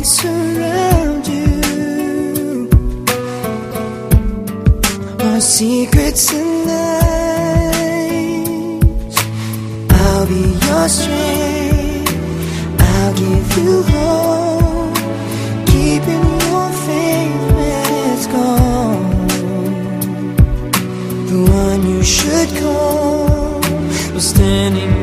that you are secrets and lies. I'll be your strength. I'll give you hope, keeping your faith when it's gone. The one you should call was standing.